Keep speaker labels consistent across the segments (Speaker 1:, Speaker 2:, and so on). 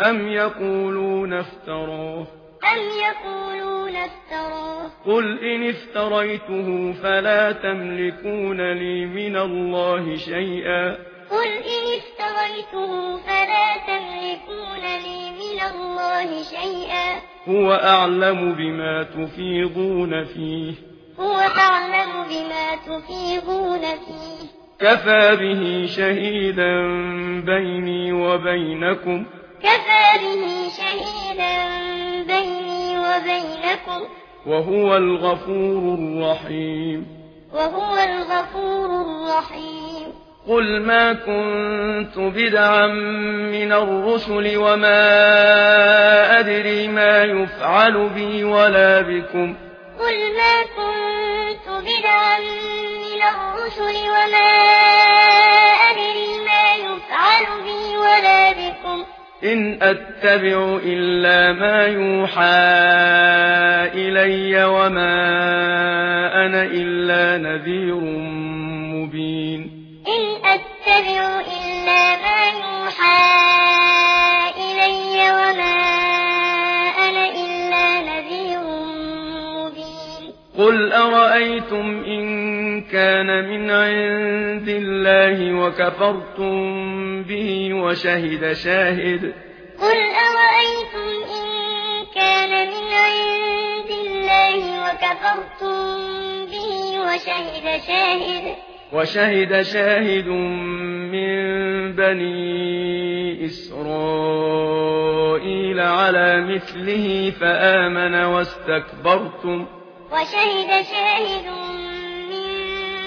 Speaker 1: أم يقولون افْتَرَاهُ
Speaker 2: أم يقولون افْتَرَاهُ
Speaker 1: قل إن افتريته فلا تملكون لي من الله شيئا
Speaker 2: قل إن افتريته فلا تملكون لي من الله شيئا
Speaker 1: هو أعلم بما تفيضون فيه
Speaker 2: هو أعلم بما تفيضون فيه
Speaker 1: كفى به شهيدا بيني وبينكم
Speaker 2: كفى كفى به شهيدا بيني وبينكم.
Speaker 1: وهو الغفور الرحيم.
Speaker 2: وهو الغفور الرحيم.
Speaker 1: قل ما كنت بدعا من الرسل وما أدري ما يفعل بي ولا بكم.
Speaker 2: قل ما كنت بدعا من الرسل وما
Speaker 1: إن أتبع إلا ما يوحى إلي وما أنا إلا نذير مبين.
Speaker 2: إن أتبع إلا ما يوحى إلي وما أنا إلا نذير مبين.
Speaker 1: قل أرأيتم كان من عند الله وكفرتم به وشهد شاهد.
Speaker 2: قل أرأيتم إن كان من عند الله وكفرتم به وشهد شاهد.
Speaker 1: وشهد شاهد من بني إسرائيل على مثله فآمن واستكبرتم.
Speaker 2: وشهد شاهد من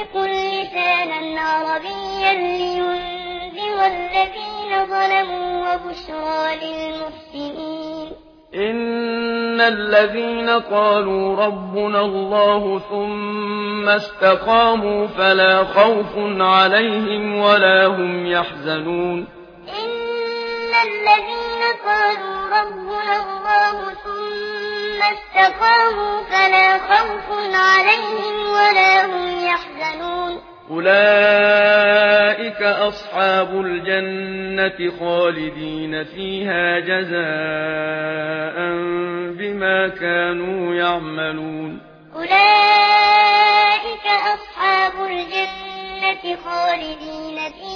Speaker 2: ينطق لسانا عربيا لينذر الذين ظلموا وبشرى للمحسنين.
Speaker 1: إن الذين قالوا ربنا الله ثم استقاموا فلا خوف عليهم ولا هم يحزنون.
Speaker 2: إن الذين قالوا ربنا الله ثم ثم استقاموا فلا خوف عليهم ولا هم يحزنون.
Speaker 1: أولئك أصحاب الجنة خالدين فيها جزاء بما كانوا يعملون.
Speaker 2: أولئك أصحاب الجنة خالدين فيها